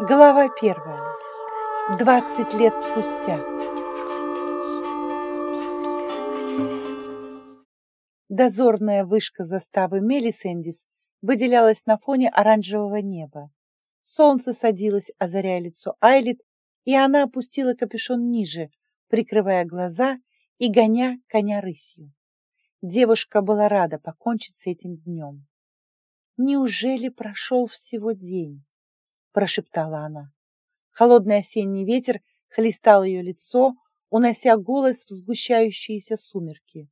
Глава первая. Двадцать лет спустя. Дозорная вышка заставы Мелисендис выделялась на фоне оранжевого неба. Солнце садилось, озаряя лицо Айлит, и она опустила капюшон ниже, прикрывая глаза и гоня коня рысью. Девушка была рада покончить с этим днем. Неужели прошел всего день? Прошептала она. Холодный осенний ветер хлестал ее лицо, унося голос в сгущающиеся сумерки.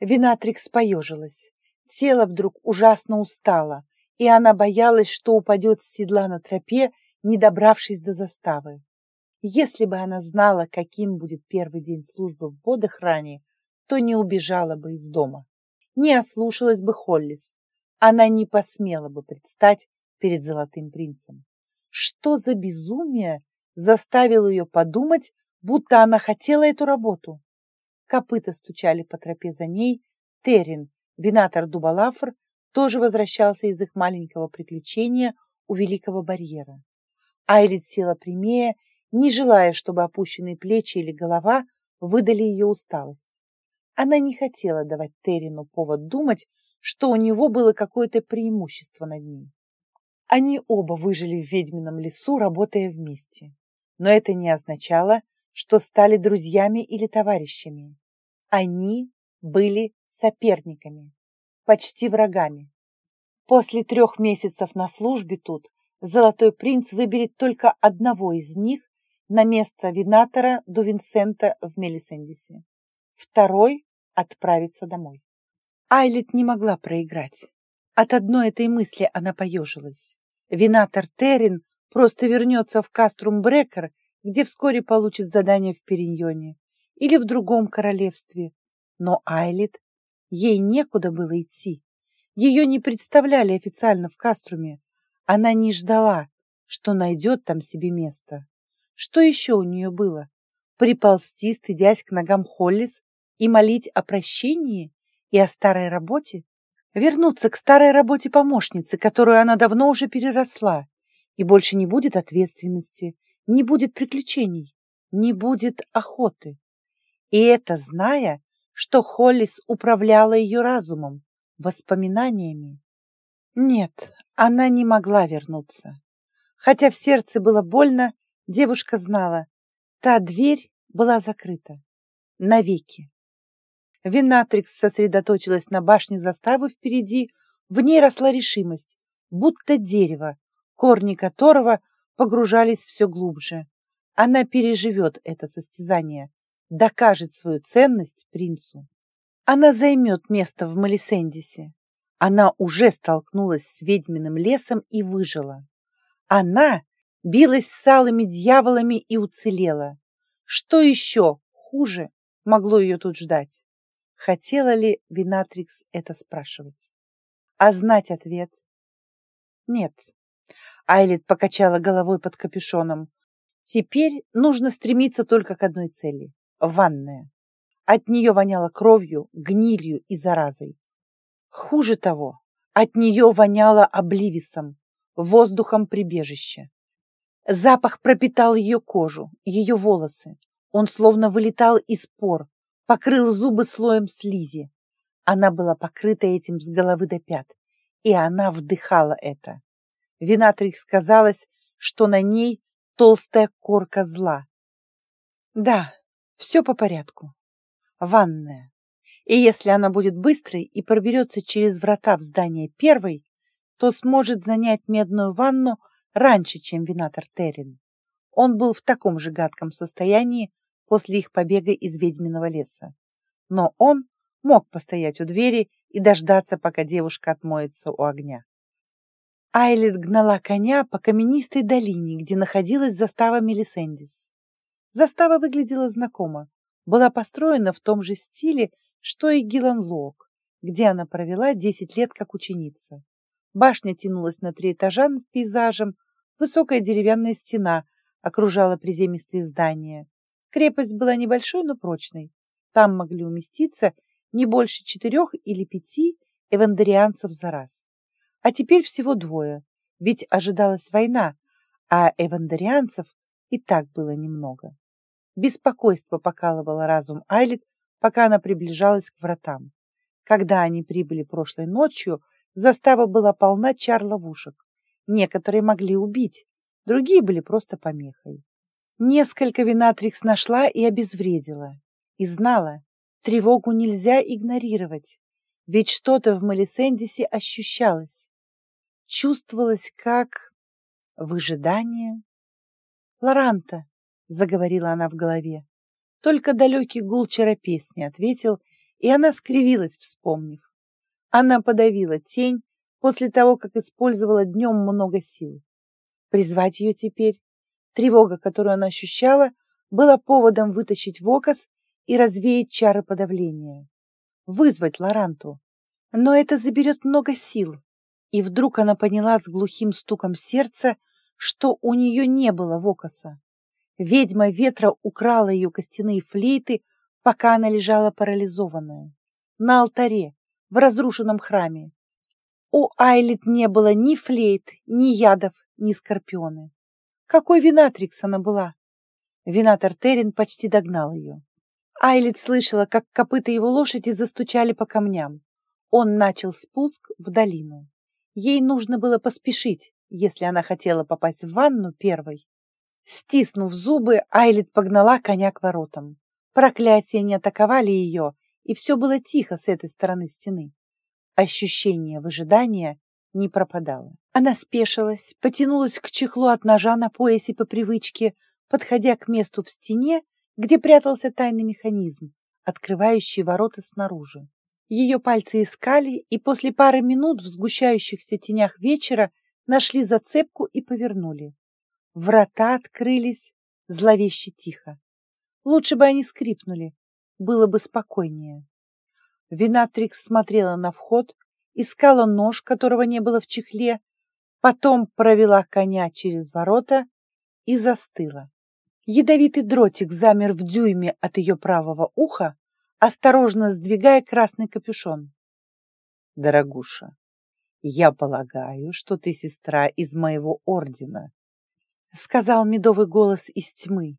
Винатрикс поежилась. Тело вдруг ужасно устало, и она боялась, что упадет с седла на тропе, не добравшись до заставы. Если бы она знала, каким будет первый день службы в водохране, то не убежала бы из дома. Не ослушалась бы Холлис. Она не посмела бы предстать перед Золотым принцем. Что за безумие заставило ее подумать, будто она хотела эту работу? Копыта стучали по тропе за ней. Террин, винатор Дубалафр, тоже возвращался из их маленького приключения у Великого барьера. Айлит села прямее, не желая, чтобы опущенные плечи или голова выдали ее усталость. Она не хотела давать Террину повод думать, что у него было какое-то преимущество над ней. Они оба выжили в ведьмином лесу, работая вместе. Но это не означало, что стали друзьями или товарищами. Они были соперниками, почти врагами. После трех месяцев на службе тут Золотой принц выберет только одного из них на место винатора до Винсента в Мелисендисе. Второй отправится домой. Айлет не могла проиграть. От одной этой мысли она поежилась. Винатор Террин просто вернется в Каструм Брекер, где вскоре получит задание в Периньоне или в другом королевстве. Но Айлит, ей некуда было идти. Ее не представляли официально в Каструме. Она не ждала, что найдет там себе место. Что еще у нее было? Приползти, стыдясь к ногам Холлис, и молить о прощении и о старой работе? Вернуться к старой работе помощницы, которую она давно уже переросла, и больше не будет ответственности, не будет приключений, не будет охоты. И это зная, что Холлис управляла ее разумом, воспоминаниями. Нет, она не могла вернуться. Хотя в сердце было больно, девушка знала, та дверь была закрыта навеки. Винатрикс сосредоточилась на башне заставы впереди, в ней росла решимость, будто дерево, корни которого погружались все глубже. Она переживет это состязание, докажет свою ценность принцу. Она займет место в Малисендисе. Она уже столкнулась с ведьминым лесом и выжила. Она билась с алыми дьяволами и уцелела. Что еще хуже могло ее тут ждать? Хотела ли Винатрикс это спрашивать? А знать ответ? Нет. Айлит покачала головой под капюшоном. Теперь нужно стремиться только к одной цели — ванная. От нее воняло кровью, гнилью и заразой. Хуже того, от нее воняло обливисом, воздухом прибежища. Запах пропитал ее кожу, ее волосы. Он словно вылетал из пор, покрыл зубы слоем слизи. Она была покрыта этим с головы до пят, и она вдыхала это. Винатрикс казалось, что на ней толстая корка зла. Да, все по порядку. Ванная. И если она будет быстрой и проберется через врата в здание первой, то сможет занять медную ванну раньше, чем Винатор Террин. Он был в таком же гадком состоянии, после их побега из ведьминого леса. Но он мог постоять у двери и дождаться, пока девушка отмоется у огня. Айлит гнала коня по каменистой долине, где находилась застава Мелисендис. Застава выглядела знакомо, была построена в том же стиле, что и Гиланлок, где она провела 10 лет как ученица. Башня тянулась на три этажа над пейзажем, высокая деревянная стена окружала приземистые здания. Крепость была небольшой, но прочной. Там могли уместиться не больше четырех или пяти эвандерианцев за раз. А теперь всего двое, ведь ожидалась война, а эвандарианцев и так было немного. Беспокойство покалывало разум Айлит, пока она приближалась к вратам. Когда они прибыли прошлой ночью, застава была полна чар-ловушек. Некоторые могли убить, другие были просто помехой. Несколько Винатрикс нашла и обезвредила. И знала, тревогу нельзя игнорировать, ведь что-то в Малисендисе ощущалось. Чувствовалось как выжидание. «Лоранта», — заговорила она в голове, только далекий гул песни ответил, и она скривилась, вспомнив. Она подавила тень после того, как использовала днем много сил. Призвать ее теперь, тревога, которую она ощущала, была поводом вытащить Вокас и развеять чары подавления. Вызвать Лоранту. Но это заберет много сил. И вдруг она поняла с глухим стуком сердца, что у нее не было Вокаса. Ведьма ветра украла ее костяные флейты, пока она лежала парализованная. На алтаре, в разрушенном храме. У Айлит не было ни флейт, ни ядов, ни скорпионы. Какой винатрикс она была? Винатор Террин почти догнал ее. Айлит слышала, как копыта его лошади застучали по камням. Он начал спуск в долину. Ей нужно было поспешить, если она хотела попасть в ванну первой. Стиснув зубы, Айлит погнала коня к воротам. Проклятия не атаковали ее, и все было тихо с этой стороны стены. Ощущение выжидания не пропадало. Она спешилась, потянулась к чехлу от ножа на поясе по привычке, подходя к месту в стене, где прятался тайный механизм, открывающий ворота снаружи. Ее пальцы искали, и после пары минут в сгущающихся тенях вечера нашли зацепку и повернули. Врата открылись зловеще тихо. Лучше бы они скрипнули, было бы спокойнее. Винатрикс смотрела на вход, искала нож, которого не было в чехле, потом провела коня через ворота и застыла. Ядовитый дротик замер в дюйме от ее правого уха, осторожно сдвигая красный капюшон. «Дорогуша, я полагаю, что ты сестра из моего ордена», сказал медовый голос из тьмы.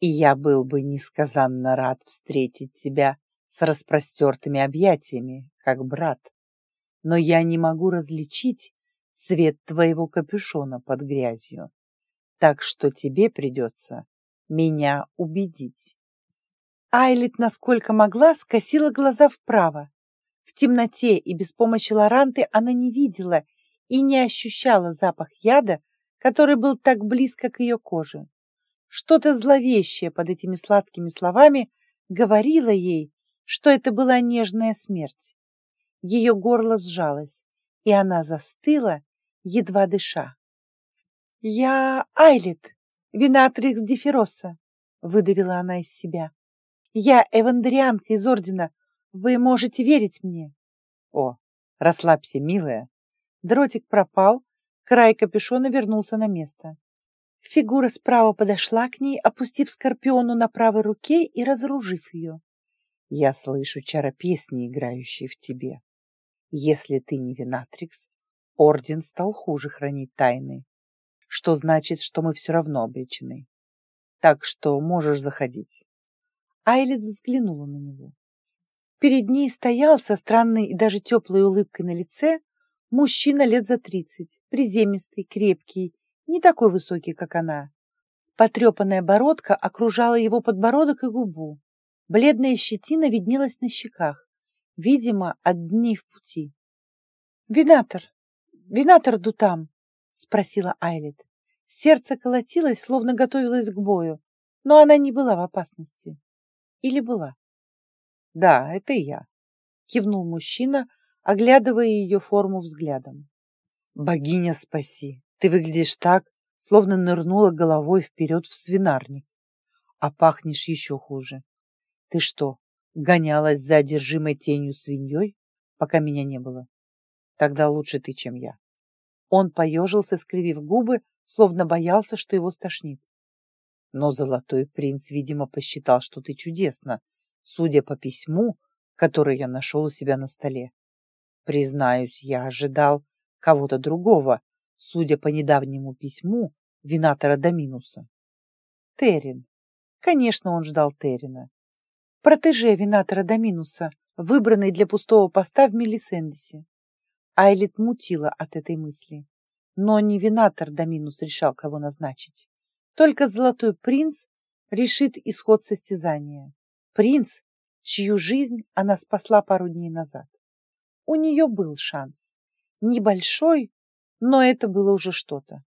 «И я был бы несказанно рад встретить тебя с распростертыми объятиями, как брат. Но я не могу различить цвет твоего капюшона под грязью, так что тебе придется меня убедить. Айлит, насколько могла, скосила глаза вправо. В темноте и без помощи Лоранты она не видела и не ощущала запах яда, который был так близко к ее коже. Что-то зловещее под этими сладкими словами говорило ей, что это была нежная смерть. Ее горло сжалось, и она застыла, едва дыша. «Я Айлит, винатрикс Дефироса», — выдавила она из себя. «Я эвандрианка из Ордена. Вы можете верить мне?» «О, расслабься, милая». Дротик пропал, край капюшона вернулся на место. Фигура справа подошла к ней, опустив скорпиону на правой руке и разоружив ее. Я слышу чаропесни, играющие в тебе. Если ты не Винатрикс, Орден стал хуже хранить тайны, что значит, что мы все равно обречены. Так что можешь заходить. Айлет взглянула на него. Перед ней стоял со странной и даже теплой улыбкой на лице мужчина лет за тридцать, приземистый, крепкий, не такой высокий, как она. Потрепанная бородка окружала его подбородок и губу. Бледная щетина виднелась на щеках, видимо, от дней в пути. «Винатор! Винатор Дутам!» — спросила Айлет. Сердце колотилось, словно готовилось к бою, но она не была в опасности. Или была? «Да, это я», — кивнул мужчина, оглядывая ее форму взглядом. «Богиня спаси! Ты выглядишь так, словно нырнула головой вперед в свинарник, а пахнешь еще хуже. Ты что, гонялась за одержимой тенью свиньей, пока меня не было? Тогда лучше ты, чем я. Он поежился, скривив губы, словно боялся, что его стошнит. Но золотой принц, видимо, посчитал, что ты чудесно, судя по письму, которое я нашел у себя на столе. Признаюсь, я ожидал кого-то другого, судя по недавнему письму, Винатора Доминуса. Террин. Конечно, он ждал Террина. Протеже Винатора Доминуса, выбранный для пустого поста в Мелисендесе. Айлит мутила от этой мысли. Но не Винатор Доминус решал, кого назначить. Только Золотой Принц решит исход состязания. Принц, чью жизнь она спасла пару дней назад. У нее был шанс. Небольшой, но это было уже что-то.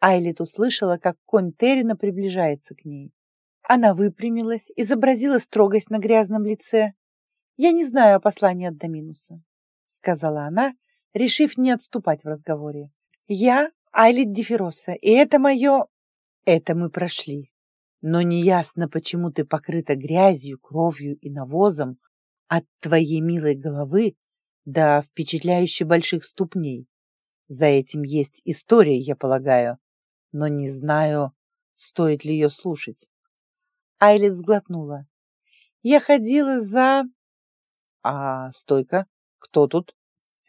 Айлит услышала, как конь Террина приближается к ней. Она выпрямилась, изобразила строгость на грязном лице. «Я не знаю о послании от Доминуса», — сказала она, решив не отступать в разговоре. «Я Айлит Дефироса, и это мое...» «Это мы прошли. Но неясно, почему ты покрыта грязью, кровью и навозом от твоей милой головы до впечатляюще больших ступней. За этим есть история, я полагаю, но не знаю, стоит ли ее слушать. Айлит сглотнула. Я ходила за... А, стойка, кто тут?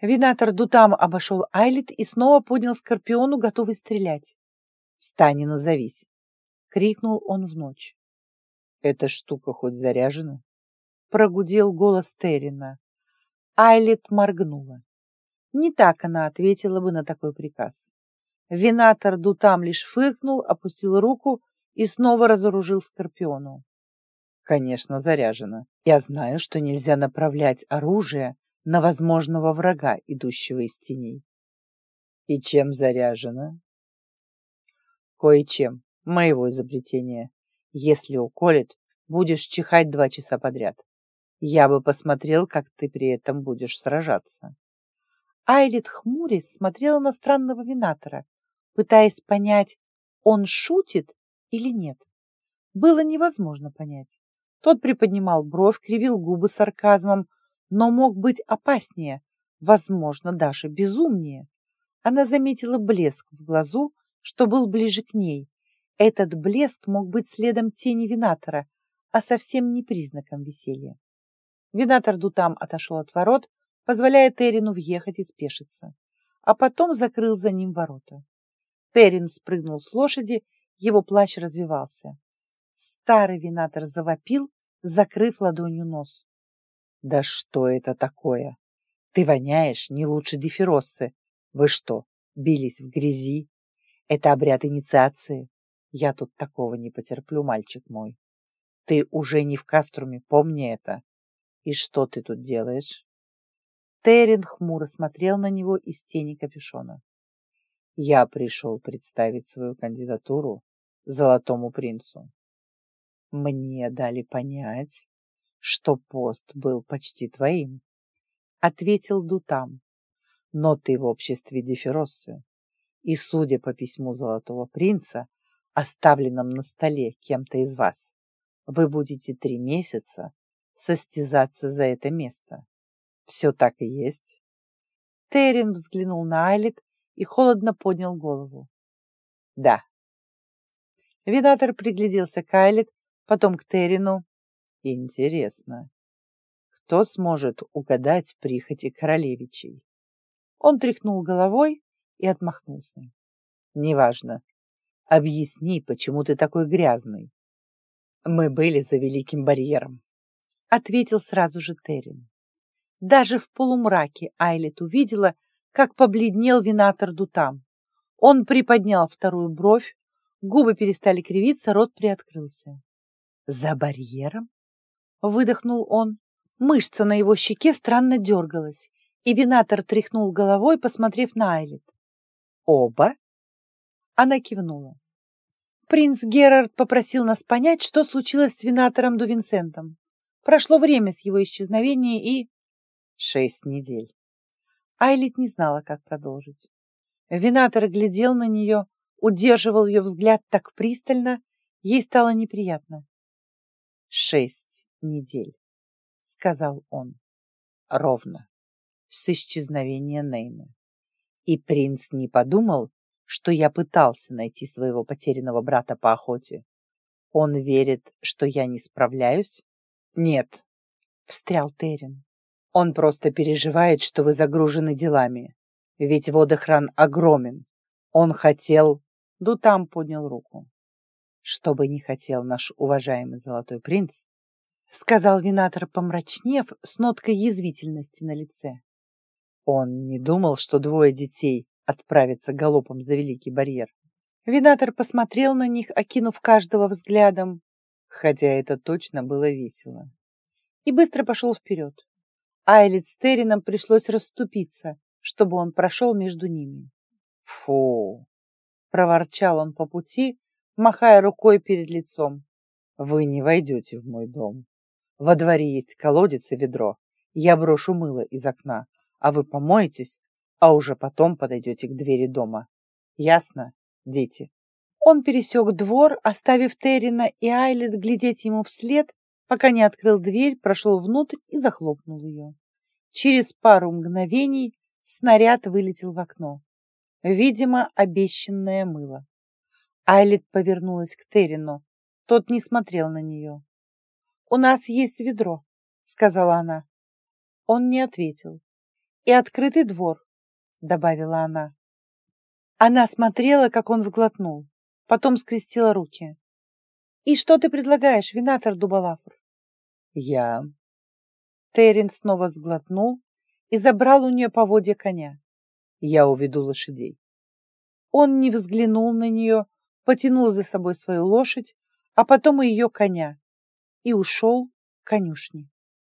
Винатор Дутам обошел Айлит и снова поднял Скорпиону, готовый стрелять. «Встань и назовись!» — крикнул он в ночь. «Эта штука хоть заряжена?» — прогудел голос Террина. Айлит моргнула. Не так она ответила бы на такой приказ. Винатор Дутам лишь фыркнул, опустил руку и снова разоружил Скорпиону. Конечно, заряжено. Я знаю, что нельзя направлять оружие на возможного врага, идущего из теней. И чем заряжено? Кое-чем. Моего изобретения. Если уколет, будешь чихать два часа подряд. Я бы посмотрел, как ты при этом будешь сражаться. Айлит хмурясь смотрела на странного винатора, пытаясь понять, он шутит или нет. Было невозможно понять. Тот приподнимал бровь, кривил губы сарказмом, но мог быть опаснее, возможно, даже безумнее. Она заметила блеск в глазу, что был ближе к ней. Этот блеск мог быть следом тени винатора, а совсем не признаком веселья. Винатор Дутам отошел от ворот, позволяя Терину въехать и спешиться, а потом закрыл за ним ворота. Террин спрыгнул с лошади, его плащ развивался. Старый винатор завопил, закрыв ладонью нос. «Да что это такое? Ты воняешь не лучше дифироссы. Вы что, бились в грязи? Это обряд инициации. Я тут такого не потерплю, мальчик мой. Ты уже не в каструме, помни это. И что ты тут делаешь?» Террин хмуро смотрел на него из тени капюшона. Я пришел представить свою кандидатуру Золотому принцу. Мне дали понять, что пост был почти твоим, ответил Дутам. Но ты в обществе Дефироссы, и, судя по письму Золотого принца, оставленном на столе кем-то из вас, вы будете три месяца состязаться за это место. Все так и есть. Террин взглянул на Айлет и холодно поднял голову. Да. Видатор пригляделся к Айлет, потом к Террину. Интересно, кто сможет угадать прихоти королевичей? Он тряхнул головой и отмахнулся. Неважно. Объясни, почему ты такой грязный. Мы были за Великим барьером, ответил сразу же Террин. Даже в полумраке Айлет увидела, как побледнел винатор Дутам. Он приподнял вторую бровь, губы перестали кривиться, рот приоткрылся. «За барьером?» — выдохнул он. Мышца на его щеке странно дергалась, и винатор тряхнул головой, посмотрев на Айлет. «Оба?» Она кивнула. Принц Герард попросил нас понять, что случилось с винатором Дувинсентом. Прошло время с его исчезновения и... Шесть недель. Айлит не знала, как продолжить. Винатор глядел на нее, удерживал ее взгляд так пристально, ей стало неприятно. «Шесть недель», — сказал он. «Ровно. С исчезновения Нейна. И принц не подумал, что я пытался найти своего потерянного брата по охоте. Он верит, что я не справляюсь? Нет, — встрял Терен. Он просто переживает, что вы загружены делами. Ведь водохран огромен. Он хотел... Дутам поднял руку. «Что бы ни хотел наш уважаемый золотой принц, сказал винатор, помрачнев, с ноткой язвительности на лице. Он не думал, что двое детей отправятся галопом за Великий барьер. Винатор посмотрел на них, окинув каждого взглядом, хотя это точно было весело, и быстро пошел вперед. Айлит с Террином пришлось расступиться, чтобы он прошел между ними. «Фу!» — проворчал он по пути, махая рукой перед лицом. «Вы не войдете в мой дом. Во дворе есть колодец и ведро. Я брошу мыло из окна, а вы помоетесь, а уже потом подойдете к двери дома. Ясно, дети?» Он пересек двор, оставив Террина и Айлет глядеть ему вслед, пока не открыл дверь, прошел внутрь и захлопнул ее. Через пару мгновений снаряд вылетел в окно. Видимо, обещанное мыло. Айлет повернулась к Террину. Тот не смотрел на нее. «У нас есть ведро», — сказала она. Он не ответил. «И открытый двор», — добавила она. Она смотрела, как он сглотнул, потом скрестила руки. «И что ты предлагаешь, винатор Дубалафр?» «Я...» Террин снова сглотнул и забрал у нее поводья коня. «Я уведу лошадей». Он не взглянул на нее, потянул за собой свою лошадь, а потом и ее коня, и ушел к конюшне.